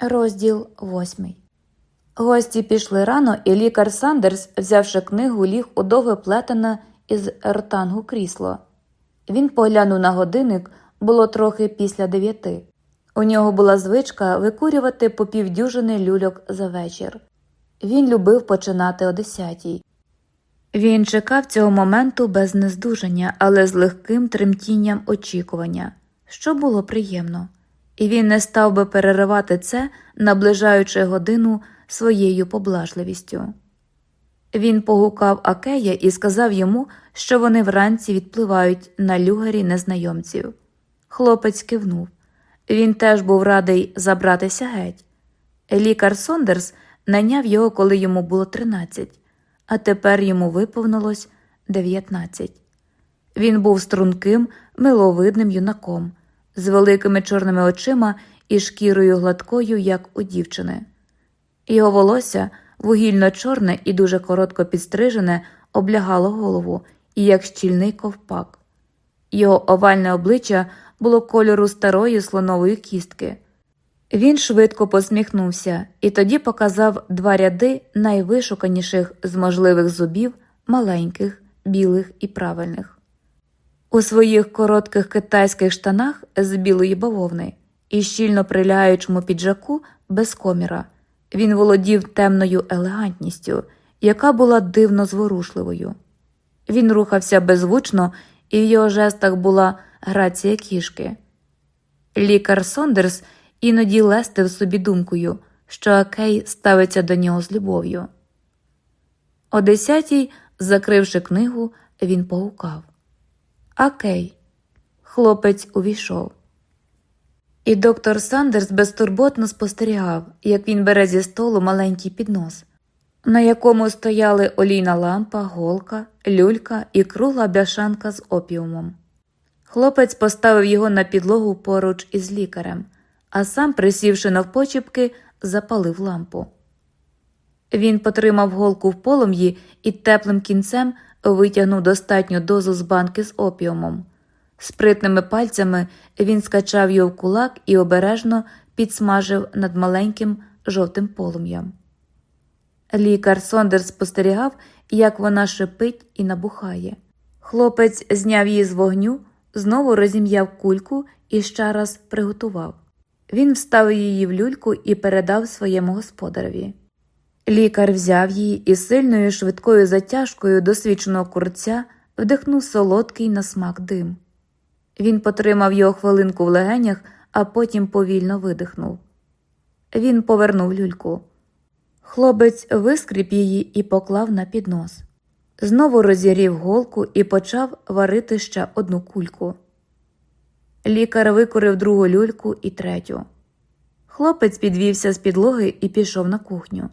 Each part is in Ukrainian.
Розділ восьмий. Гості пішли рано, і лікар Сандерс, взявши книгу, ліг у довге плетене із ртангу крісло. Він поглянув на годинник, було трохи після дев'яти. У нього була звичка викурювати по півдюжини люльок за вечір. Він любив починати о десятій. Він чекав цього моменту без нездужання, але з легким тремтінням очікування, що було приємно, і він не став би переривати це, наближаючи годину своєю поблажливістю. Він погукав Акея і сказав йому, що вони вранці відпливають на люгері незнайомців. Хлопець кивнув. Він теж був радий забратися геть. Лікар Сондерс найняв його, коли йому було тринадцять, а тепер йому виповнилось дев'ятнадцять. Він був струнким, миловидним юнаком, з великими чорними очима і шкірою гладкою, як у дівчини. Його волосся, вугільно чорне і дуже коротко підстрижене, облягало голову і як щільний ковпак. Його овальне обличчя було кольору старої слонової кістки. Він швидко посміхнувся і тоді показав два ряди найвишуканіших з можливих зубів, маленьких, білих і правильних. У своїх коротких китайських штанах з білої бавовни і щільно приляючому піджаку без коміра. Він володів темною елегантністю, яка була дивно зворушливою. Він рухався беззвучно, і в його жестах була грація кішки. Лікар Сондерс іноді лестив собі думкою, що Акей ставиться до нього з любов'ю. О десятій, закривши книгу, він погукав Акей. Хлопець увійшов. І доктор Сандерс безтурботно спостерігав, як він бере зі столу маленький піднос, на якому стояли олійна лампа, голка, люлька і кругла бляшанка з опіумом. Хлопець поставив його на підлогу поруч із лікарем, а сам, присівши навпочіпки, запалив лампу. Він потримав голку в полум'ї і теплим кінцем витягнув достатню дозу з банки з опіумом. Спритними пальцями він скачав його в кулак і обережно підсмажив над маленьким жовтим полум'ям. Лікар Сондер спостерігав, як вона шипить і набухає. Хлопець зняв її з вогню, знову розім'яв кульку і ще раз приготував. Він вставив її в люльку і передав своєму господареві. Лікар взяв її і сильною швидкою затяжкою досвідченого курця вдихнув солодкий на смак дим. Він потримав його хвилинку в легенях, а потім повільно видихнув. Він повернув люльку. Хлопець вискріп її і поклав на піднос. Знову розірів голку і почав варити ще одну кульку. Лікар викурив другу люльку і третю. Хлопець підвівся з підлоги і пішов на кухню.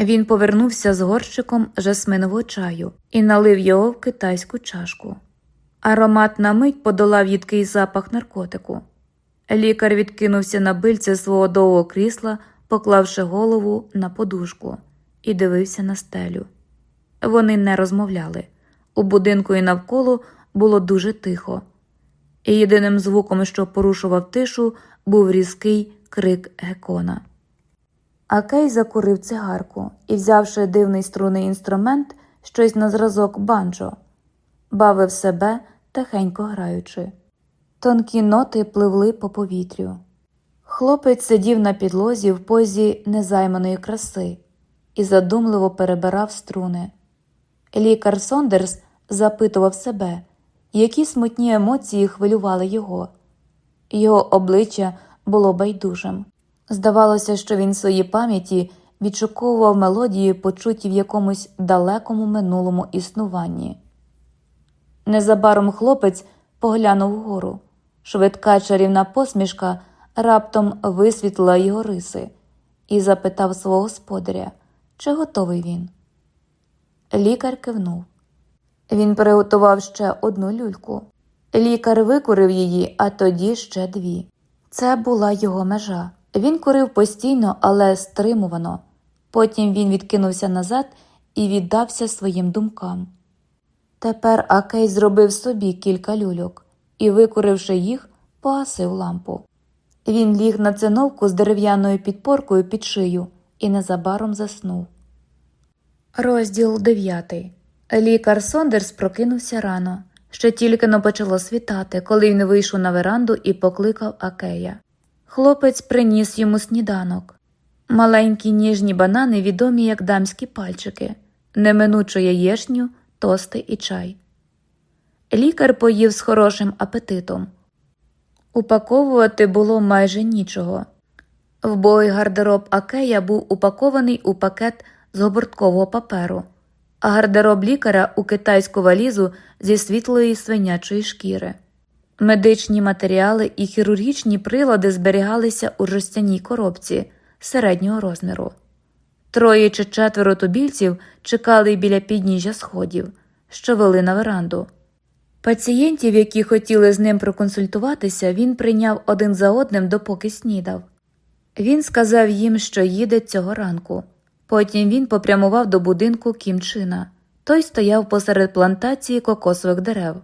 Він повернувся з горщиком жасминового чаю і налив його в китайську чашку. Аромат на мить подолав їдкий запах наркотику. Лікар відкинувся на бильце свого довгого крісла, поклавши голову на подушку, і дивився на стелю. Вони не розмовляли. У будинку і навколо було дуже тихо, і єдиним звуком, що порушував тишу, був різкий крик гекона. Акей закурив цигарку і, взявши дивний струнний інструмент, щось на зразок банджо, бавив себе, тихенько граючи. Тонкі ноти пливли по повітрю. Хлопець сидів на підлозі в позі незайманої краси і задумливо перебирав струни. Лікар Сондерс запитував себе, які смутні емоції хвилювали його. Його обличчя було байдужим. Здавалося, що він в своїй пам'яті відшуковував мелодії, почуті в якомусь далекому минулому існуванні. Незабаром хлопець поглянув вгору. Швидка чарівна посмішка раптом висвітлила його риси і запитав свого господаря, чи готовий він. Лікар кивнув. Він приготував ще одну люльку. Лікар викурив її, а тоді ще дві. Це була його межа. Він курив постійно, але стримувано. Потім він відкинувся назад і віддався своїм думкам. Тепер Акей зробив собі кілька люльок і, викуривши їх, погасив лампу. Він ліг на циновку з дерев'яною підпоркою під шию і незабаром заснув. Розділ дев'ятий. Лікар Сондерс прокинувся рано. Ще тільки но почало світати, коли він вийшов на веранду і покликав Акея. Хлопець приніс йому сніданок. Маленькі ніжні банани, відомі як дамські пальчики, неминучу яєшню, тости і чай. Лікар поїв з хорошим апетитом. Упаковувати було майже нічого. Вбогий гардероб Акея був упакований у пакет з оберткового паперу, а гардероб лікаря у китайську валізу зі світлої свинячої шкіри. Медичні матеріали і хірургічні прилади зберігалися у жестяній коробці середнього розміру. Троє чи четверо тубільців чекали біля підніжжя сходів, що вели на веранду. Пацієнтів, які хотіли з ним проконсультуватися, він прийняв один за одним, допоки снідав. Він сказав їм, що їде цього ранку. Потім він попрямував до будинку Кімчина. Той стояв посеред плантації кокосових дерев.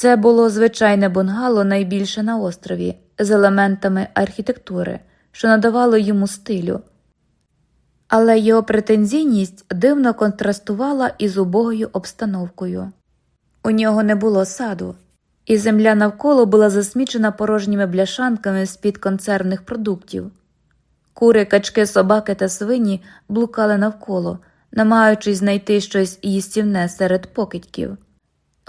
Це було звичайне бунгало найбільше на острові, з елементами архітектури, що надавало йому стилю. Але його претензійність дивно контрастувала із убогою обстановкою. У нього не було саду, і земля навколо була засмічена порожніми бляшанками з-під консервних продуктів. Кури, качки, собаки та свині блукали навколо, намагаючись знайти щось їстівне серед покидьків.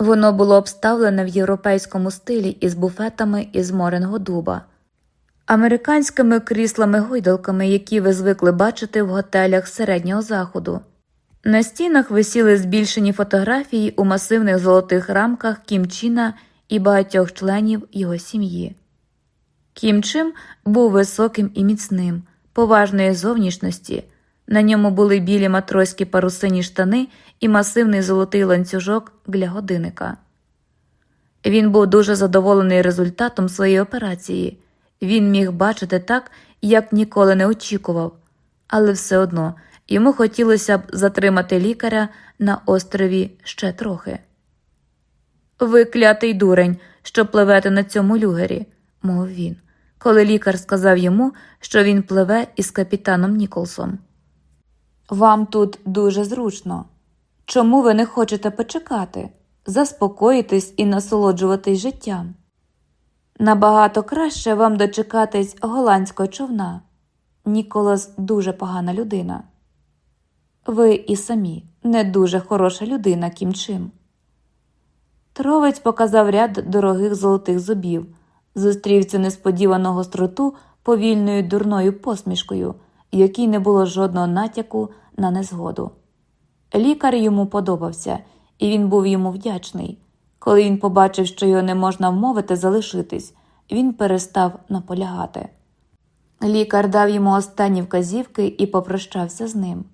Воно було обставлене в європейському стилі із буфетами із мореного дуба, американськими кріслами-гойдалками, які ви звикли бачити в готелях середнього заходу. На стінах висіли збільшені фотографії у масивних золотих рамках Кімчина і багатьох членів його сім'ї. Кімчим був високим і міцним, поважної зовнішності. На ньому були білі матроські парусині штани і масивний золотий ланцюжок для годинника. Він був дуже задоволений результатом своєї операції. Він міг бачити так, як ніколи не очікував, але все одно йому хотілося б затримати лікаря на острові ще трохи. Ви клятий дурень, що пливете на цьому люгері, мов він, коли лікар сказав йому, що він пливе із капітаном Ніколсом. Вам тут дуже зручно. Чому ви не хочете почекати, заспокоїтись і насолоджуватись життям? Набагато краще вам дочекатись голландського човна. Ніколас дуже погана людина. Ви і самі не дуже хороша людина, кімчим. Тровець показав ряд дорогих золотих зубів, зустрів цю несподівану гостроту повільною дурною посмішкою, якій не було жодного натяку на незгоду. Лікар йому подобався, і він був йому вдячний. Коли він побачив, що його не можна вмовити залишитись, він перестав наполягати. Лікар дав йому останні вказівки і попрощався з ним.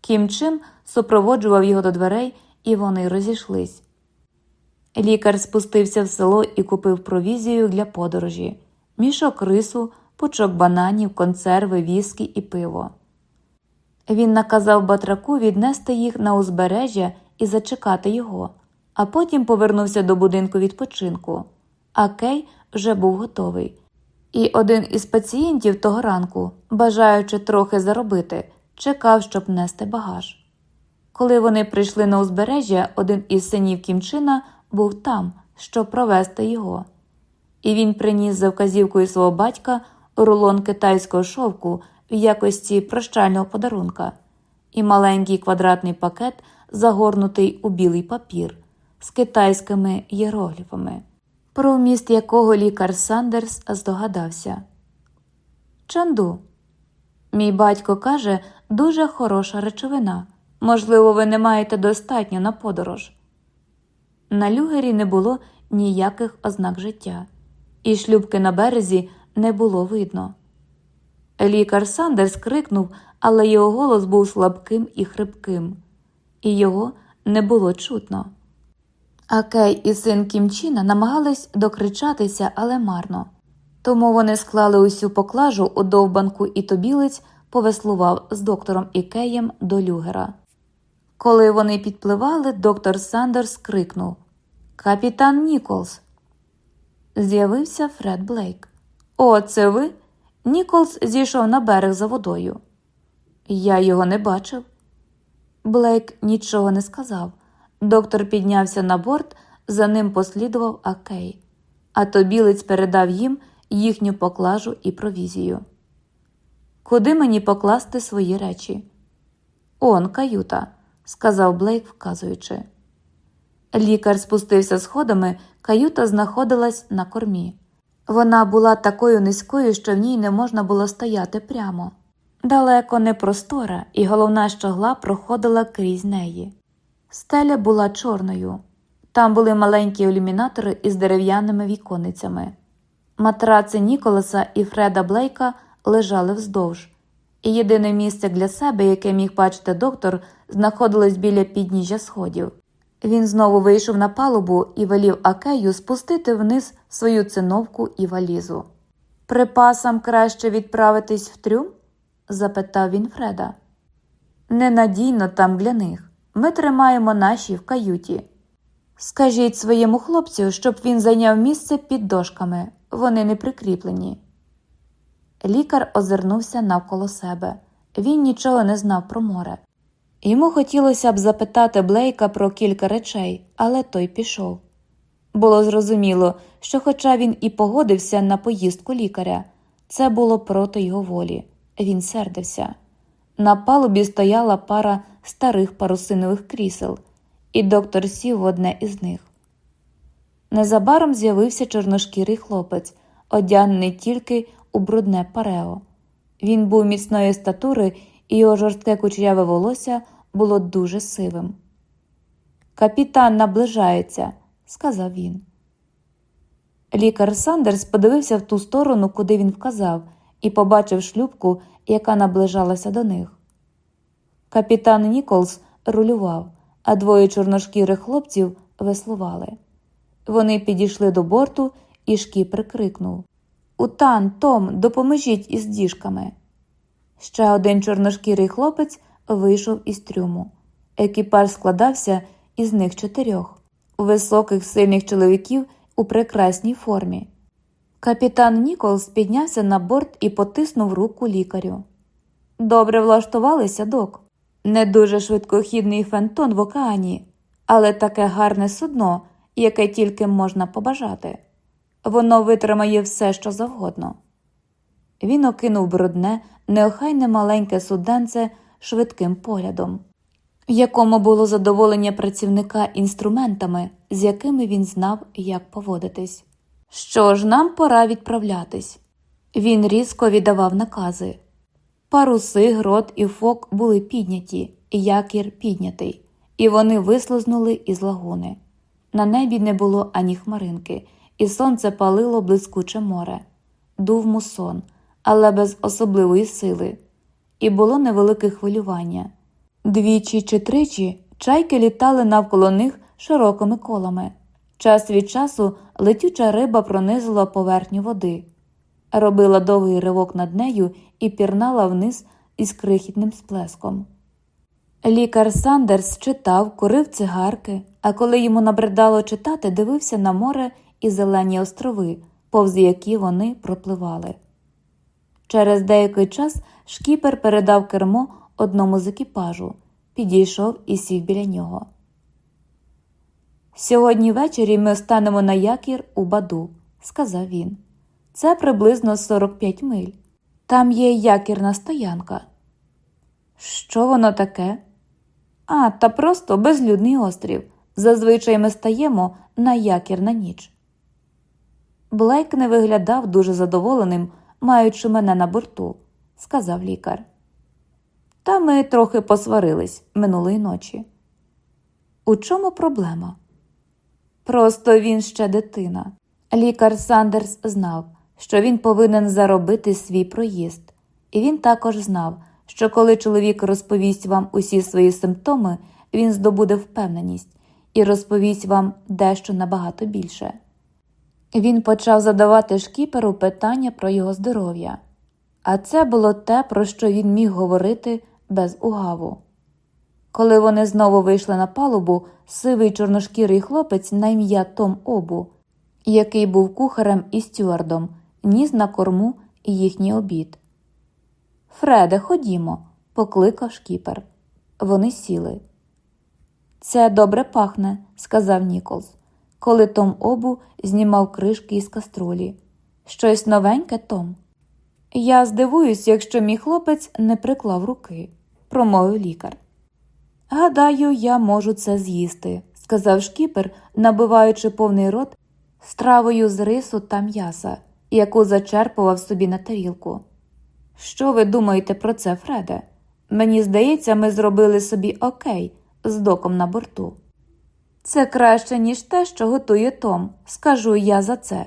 Кім Чим супроводжував його до дверей, і вони розійшлись. Лікар спустився в село і купив провізію для подорожі, мішок рису, пучок бананів, консерви, віскі і пиво. Він наказав батраку віднести їх на узбережжя і зачекати його, а потім повернувся до будинку відпочинку. А Кей вже був готовий. І один із пацієнтів того ранку, бажаючи трохи заробити, чекав, щоб нести багаж. Коли вони прийшли на узбережжя, один із синів Кімчина був там, щоб провести його, і він приніс за вказівкою свого батька рулон китайського шовку в якості прощального подарунка і маленький квадратний пакет, загорнутий у білий папір з китайськими єрогліфами, про вміст якого лікар Сандерс здогадався. Чанду, мій батько каже, дуже хороша речовина. Можливо, ви не маєте достатньо на подорож. На люгері не було ніяких ознак життя, і шлюбки на березі не було видно. Лікар Сандерс крикнув, але його голос був слабким і хрипким, і його не було чутно. А Кей і син Кімчіна намагались докричатися, але марно. Тому вони склали усю поклажу у довбанку, і тобілець повеслував з доктором Ікеєм до люгера. Коли вони підпливали, доктор Сандерс крикнув Капітан Ніколс. З'явився Фред Блейк. О, це ви? Ніколс зійшов на берег за водою. Я його не бачив. Блейк нічого не сказав. Доктор піднявся на борт, за ним послідував Акей, а тобілець передав їм їхню поклажу і провізію. Куди мені покласти свої речі? Он, каюта, сказав Блейк, вказуючи. Лікар спустився сходами, каюта знаходилась на кормі. Вона була такою низькою, що в ній не можна було стояти прямо. Далеко не простора, і головна щогла проходила крізь неї. Стеля була чорною. Там були маленькі ілюмінатори із дерев'яними віконницями. Матраци Ніколаса і Фреда Блейка лежали вздовж, і єдине місце для себе, яке міг бачити доктор, знаходилось біля підніжжя сходів. Він знову вийшов на палубу і велів Акею спустити вниз свою циновку і валізу. Припасам краще відправитись в трюм? запитав він Фреда. Ненадійно там для них. Ми тримаємо наші в каюті. Скажіть своєму хлопцю, щоб він зайняв місце під дошками, вони не прикріплені. Лікар озирнувся навколо себе. Він нічого не знав про море. Йому хотілося б запитати Блейка про кілька речей, але той пішов. Було зрозуміло, що, хоча він і погодився на поїздку лікаря, це було проти його волі. Він сердився. На палубі стояла пара старих парусинових крісел, і доктор сів в одне із них. Незабаром з'явився чорношкірий хлопець, одягнений тільки у брудне парео. Він був міцної статури, і його жорстке кучеряве волосся було дуже сивим. Капітан наближається, сказав він. Лікар Сандерс подивився в ту сторону, куди він вказав, і побачив шлюбку, яка наближалася до них. Капітан Ніколс рулював, а двоє чорношкірих хлопців веслували. Вони підійшли до борту, і шкіпер крикнув Утан, Том, допоможіть із діжками. Ще один чорношкірий хлопець вийшов із трюму. Екіпаж складався із них чотирьох, високих сильних чоловіків у прекрасній формі. Капітан Ніколс піднявся на борт і потиснув руку лікарю. Добре влаштувалися, док. Не дуже швидкохідний фентон в океані, але таке гарне судно, яке тільки можна побажати. Воно витримає все, що завгодно. Він окинув брудне, неохайне маленьке суденце швидким поглядом, в якому було задоволення працівника інструментами, з якими він знав, як поводитись. Що ж, нам пора відправлятись. Він різко віддавав накази. Паруси, грот і фок були підняті, якір піднятий, і вони вислизнули із лагуни. На небі не було ані хмаринки, і сонце палило блискуче море, дув мусон, але без особливої сили, і було невелике хвилювання. Двічі чи тричі чайки літали навколо них широкими колами. Час від часу летюча риба пронизила поверхню води, робила довгий ривок над нею і пірнала вниз із крихітним сплеском. Лікар Сандерс читав, курив цигарки, а коли йому набридало читати, дивився на море і зелені острови, повз які вони пропливали. Через деякий час шкіпер передав кермо одному з екіпажу, підійшов і сів біля нього. Сьогодні ввечері ми станемо на якір у баду, сказав він. Це приблизно 45 миль. Там є якірна стоянка. Що воно таке? А, та просто безлюдний острів. Зазвичай ми стаємо на якір на ніч. Блейк не виглядав дуже задоволеним, маючи мене на борту, сказав лікар. Та ми трохи посварились минулої ночі. У чому проблема? Просто він ще дитина. Лікар Сандерс знав, що він повинен заробити свій проїзд, і він також знав, що коли чоловік розповість вам усі свої симптоми, він здобуде впевненість і розповість вам дещо набагато більше. Він почав задавати шкіперу питання про його здоров'я, а це було те, про що він міг говорити без угаву. Коли вони знову вийшли на палубу, сивий чорношкірий хлопець на ім'я Том Обу, який був кухарем і стюардом, ніс на корму і їхній обід. Фреде, ходімо, покликав шкіпер. Вони сіли. Це добре пахне, сказав Ніколс, коли Том обу знімав кришки із каструлі. Щось новеньке, Том. Я здивуюсь, якщо мій хлопець не приклав руки, промовив лікар. Гадаю, я можу це з'їсти, сказав шкіпер, набиваючи повний рот стравою з рису та м'яса, яку зачерпував собі на тарілку. Що ви думаєте про це, Фреде? Мені здається, ми зробили собі окей з доком на борту. Це краще, ніж те, що готує Том, скажу я за це.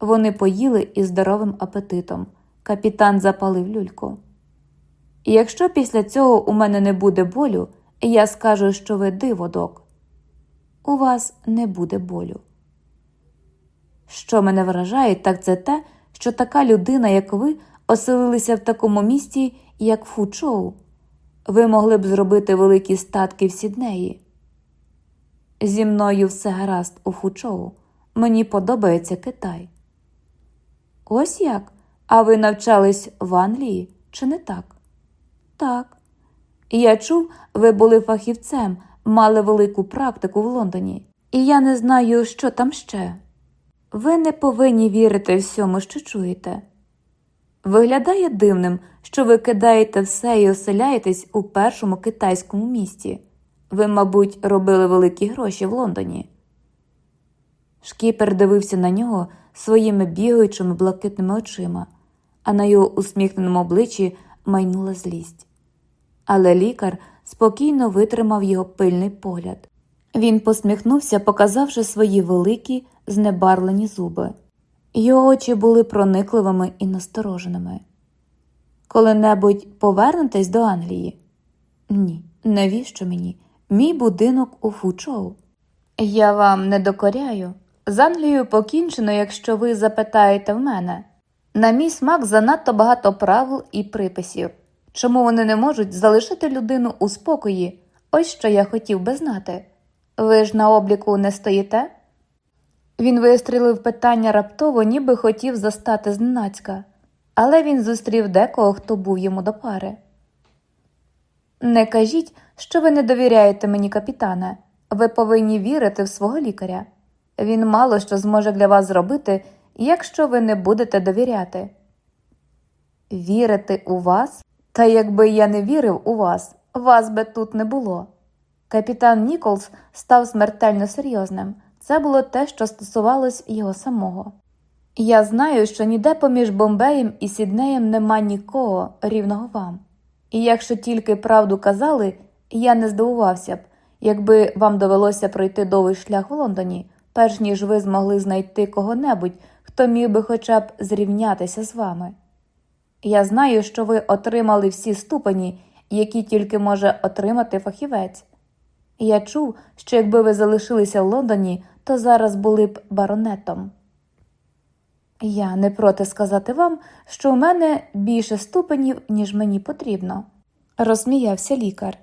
Вони поїли із здоровим апетитом. Капітан запалив люльку. Якщо після цього у мене не буде болю, я скажу, що ви диводок. У вас не буде болю. Що мене вражає, так це те, що така людина, як ви, оселилися в такому місті, як Фучоу. Ви могли б зробити великі статки в Сіднеї. Зі мною все гаразд у Фучоу. Мені подобається Китай. Ось як? А ви навчались в Англії, чи не так? Так. Я чув, ви були фахівцем, мали велику практику в Лондоні, і я не знаю, що там ще. Ви не повинні вірити всьому, що чуєте. Виглядає дивним, що ви кидаєте все і оселяєтесь у першому китайському місті. Ви, мабуть, робили великі гроші в Лондоні. Шкіпер дивився на нього своїми бігаючими блакитними очима, а на його усміхненому обличчі майнула злість. Але лікар спокійно витримав його пильний погляд. Він посміхнувся, показавши свої великі, знебарлені зуби. Його очі були проникливими і настороженими. Коли-небудь повернетесь до Англії? Ні, навіщо мені? Мій будинок у Фучоу. Я вам не докоряю. З Англією покінчено, якщо ви запитаєте в мене. На мій смак занадто багато правил і приписів. Чому вони не можуть залишити людину у спокої? Ось що я хотів би знати. Ви ж на обліку не стоїте? Він вистрілив питання раптово, ніби хотів застати зненацька, але він зустрів декого, хто був йому до пари. Не кажіть, що ви не довіряєте мені, капітане. Ви повинні вірити в свого лікаря. Він мало що зможе для вас зробити, якщо ви не будете довіряти. Вірити у вас? Та якби я не вірив у вас, вас би тут не було. Капітан Ніколс став смертельно серйозним. Це було те, що стосувалось його самого. Я знаю, що ніде поміж Бомбеєм і Сіднеєм нема нікого рівного вам. І якщо тільки правду казали, я не здивувався б, якби вам довелося пройти довгий шлях в Лондоні, перш ніж ви змогли знайти кого-небудь, хто міг би хоча б зрівнятися з вами. Я знаю, що ви отримали всі ступені, які тільки може отримати фахівець. Я чув, що якби ви залишилися в Лондоні, то зараз були б баронетом. Я не проти сказати вам, що у мене більше ступенів, ніж мені потрібно, розсміявся лікар.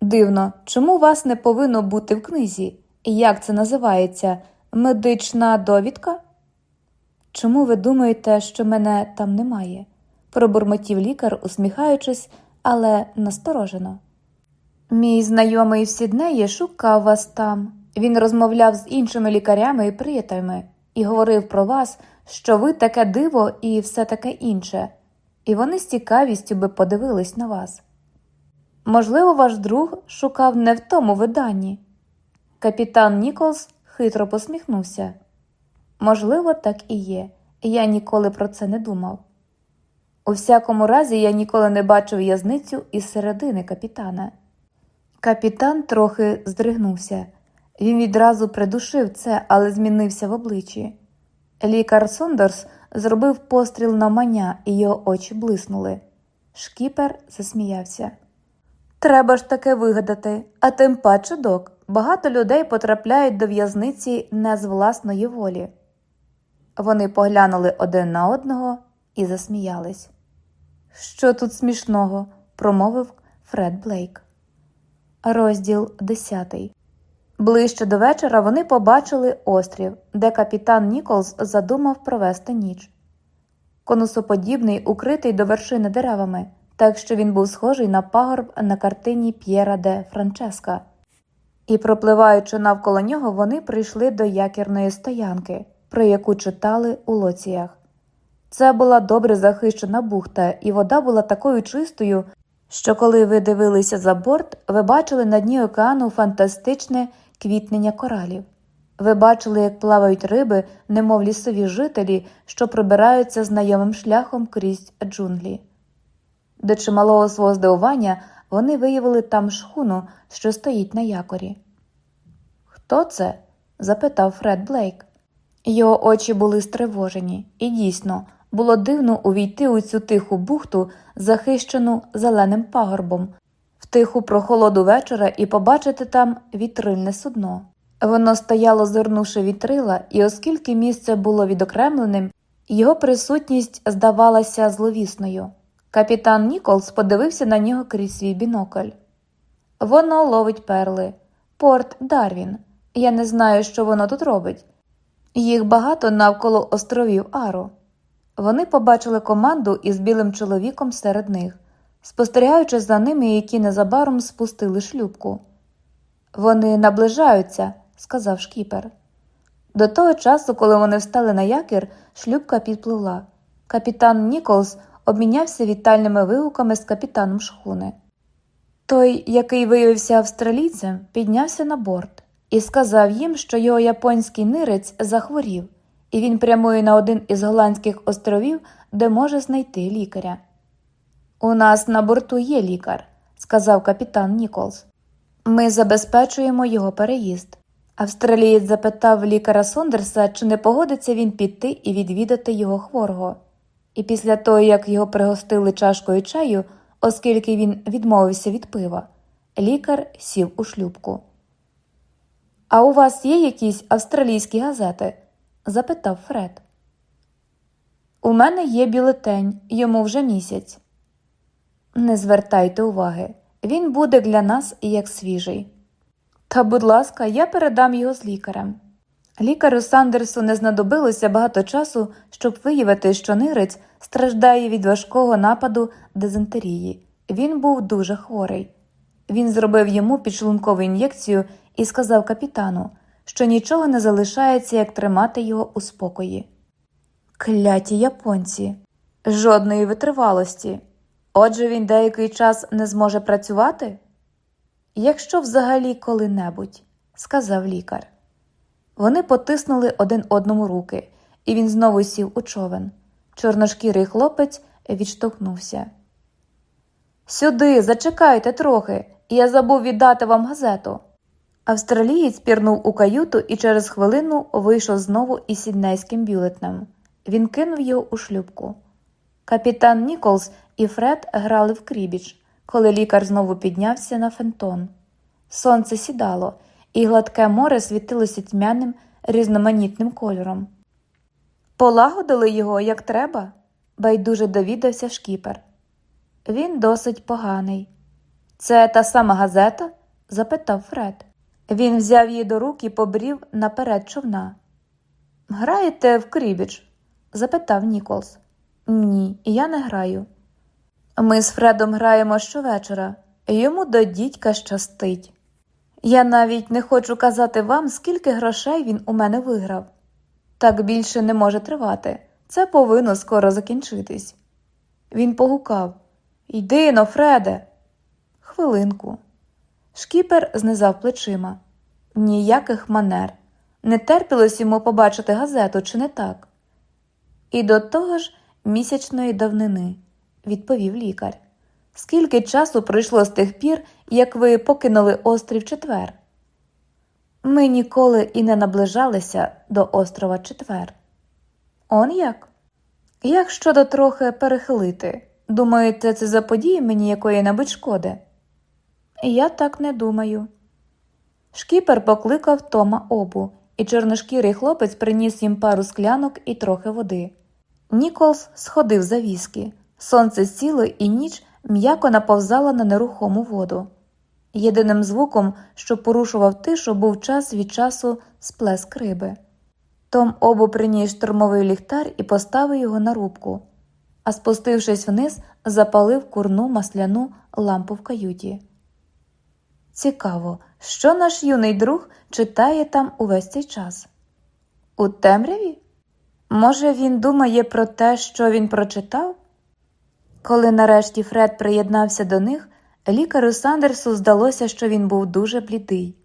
Дивно, чому вас не повинно бути в книзі? Як це називається? Медична довідка? Чому ви думаєте, що мене там немає? пробурмотів лікар, усміхаючись, але насторожено. Мій знайомий в Сіднеї шукав вас там. Він розмовляв з іншими лікарями і приятелями і говорив про вас, що ви таке диво і все таке інше, і вони з цікавістю би подивились на вас. Можливо, ваш друг шукав не в тому виданні. Капітан Ніколс хитро посміхнувся. Можливо, так і є, я ніколи про це не думав. У всякому разі, я ніколи не бачив в'язницю із середини капітана. Капітан трохи здригнувся. Він відразу придушив це, але змінився в обличчі. Лікар Сондерс зробив постріл на маня, і його очі блиснули. Шкіпер засміявся. Треба ж таке вигадати, а тим паче док. Багато людей потрапляють до в'язниці не з власної волі. Вони поглянули один на одного і засміялись. Що тут смішного? промовив Фред Блейк. Розділ 10 Ближче до вечора вони побачили острів, де капітан Ніколс задумав провести ніч. Конусоподібний, укритий до вершини деревами, так що він був схожий на пагорб на картині П'єра де Франческа. І, пропливаючи навколо нього, вони прийшли до якірної стоянки, про яку читали у лоціях. Це була добре захищена бухта, і вода була такою чистою, що коли ви дивилися за борт, ви бачили на дні океану фантастичне квітнення коралів. Ви бачили, як плавають риби, немов лісові жителі, що пробираються знайомим шляхом крізь джунглі. До чималого свого здивування вони виявили там шхуну, що стоїть на якорі. Хто це? запитав Фред Блейк. Його очі були стривожені, і дійсно було дивно увійти у цю тиху бухту, захищену зеленим пагорбом, в тиху прохолоду вечора і побачити там вітрильне судно. Воно стояло, зернувши вітрила, і оскільки місце було відокремленим, його присутність здавалася зловісною. Капітан Ніколс подивився на нього крізь свій бінокль. Воно ловить перли. Порт Дарвін. Я не знаю, що воно тут робить. Їх багато навколо островів Ару. Вони побачили команду із білим чоловіком серед них, спостерігаючи за ними, які незабаром спустили шлюбку. Вони наближаються, сказав шкіпер. До того часу, коли вони встали на якір, шлюбка підпливла. Капітан Ніколс обмінявся вітальними вигуками з капітаном шхуни. Той, який виявився австралійцем, піднявся на борт і сказав їм, що його японський нирець захворів, і він прямує на один із голландських островів, де може знайти лікаря. У нас на борту є лікар, сказав капітан Ніколс. Ми забезпечуємо його переїзд. Австралієць запитав лікаря Сондерса, чи не погодиться він піти і відвідати його хворого. І після того, як його пригостили чашкою чаю, оскільки він відмовився від пива, лікар сів у шлюбку. А у вас є якісь австралійські газети? запитав Фред. У мене є бюлетень, йому вже місяць. Не звертайте уваги, він буде для нас як свіжий. Та, будь ласка, я передам його з лікарем. Лікарю Сандерсу не знадобилося багато часу, щоб виявити, що нирець страждає від важкого нападу дизентерії. Він був дуже хворий. Він зробив йому підшлункову ін'єкцію і сказав капітану, що нічого не залишається, як тримати його у спокої. Кляті японці, жодної витривалості. Отже, він деякий час не зможе працювати? Якщо взагалі коли-небудь, сказав лікар. Вони потиснули один одному руки, і він знову сів у човен. Чорношкірий хлопець відштовхнувся. Сюди, зачекайте трохи, я забув віддати вам газету. Австралієць пірнув у каюту і через хвилину вийшов знову із сіднейським бюлетнем. Він кинув його у шлюбку. Капітан Ніколс і Фред грали в крібіч, коли лікар знову піднявся на фентон. Сонце сідало, і гладке море світилося тьмяним різноманітним кольором. Полагодили його як треба, байдуже довідався шкіпер. Він досить поганий. Це та сама газета? запитав Фред. Він взяв її до рук і побрів наперед човна. Граєте в крібіч? запитав Ніколс. Ні, я не граю. Ми з Фредом граємо щовечора, йому до дідька щастить. Я навіть не хочу казати вам, скільки грошей він у мене виграв. Так більше не може тривати. Це повинно скоро закінчитись. Він погукав Йди но, Фреде. Хвилинку. Шкіпер знизав плечима. Ніяких манер. Не терпілось йому побачити газету, чи не так? І до того ж місячної давнини, відповів лікар. Скільки часу пройшло з тих пір, як ви покинули острів Четвер? Ми ніколи і не наближалися до острова Четвер. Он як? Як щодо трохи перехилити? Думаєте, це заподіє мені якої-небудь шкоди? Я так не думаю. Шкіпер покликав Тома обу, і чорношкірий хлопець приніс їм пару склянок і трохи води. Ніколс сходив за віскі. Сонце сіло і ніч м'яко наповзала на нерухому воду. Єдиним звуком, що порушував тишу, був час від часу сплеск риби. Том обу приніс штурмовий ліхтар і поставив його на рубку, а спустившись вниз, запалив курну масляну лампу в каюті. Цікаво, що наш юний друг читає там увесь цей час? У темряві? Може, він думає про те, що він прочитав? Коли нарешті Фред приєднався до них, лікарю Сандерсу здалося, що він був дуже блідий.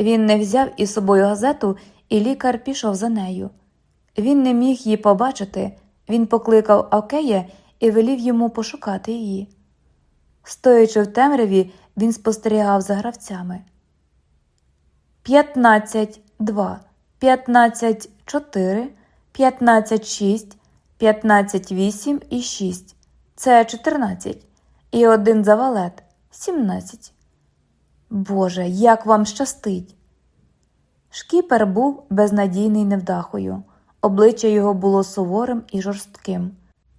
Він не взяв із собою газету, і лікар пішов за нею. Він не міг її побачити, він покликав Окея і велів йому пошукати її. Стоячи в темряві, він спостерігав за гравцями. П'ятнадцять два, п'ятнадцять чотири, п'ятнадцять шість, п'ятнадцять вісім і шість. Це чотирнадцять. І один завалет сімнадцять. Боже, як вам щастить! Шкіпер був безнадійний невдахою. Обличчя його було суворим і жорстким.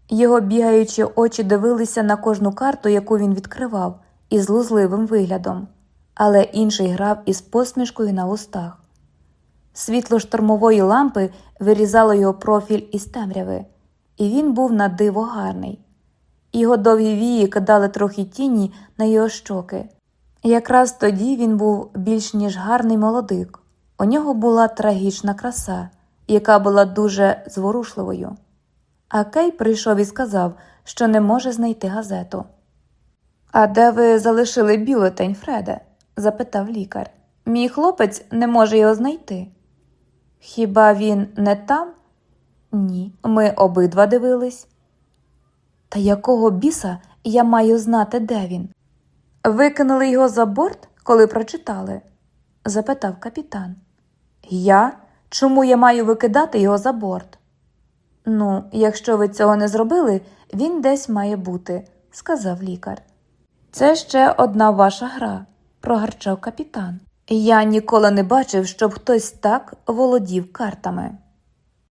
Його бігаючі очі дивилися на кожну карту, яку він відкривав, із лузливим виглядом, але інший грав із посмішкою на устах. Світло штормової лампи вирізало його профіль із темряви, і він був на диво гарний. Його довгі вії кидали трохи тіні на його щоки. Якраз тоді він був більш ніж гарний молодик. У нього була трагічна краса, яка була дуже зворушливою. А Кей прийшов і сказав, що не може знайти газету. А де ви залишили бюлетень, Фреде? запитав лікар. Мій хлопець не може його знайти. Хіба він не там? Ні, ми обидва дивились. Та якого біса я маю знати, де він? Викинули його за борт, коли прочитали? запитав капітан. Я? Чому я маю викидати його за борт? Ну, якщо ви цього не зробили, він десь має бути, сказав лікар. Це ще одна ваша гра, прогарчав капітан. Я ніколи не бачив, щоб хтось так володів картами.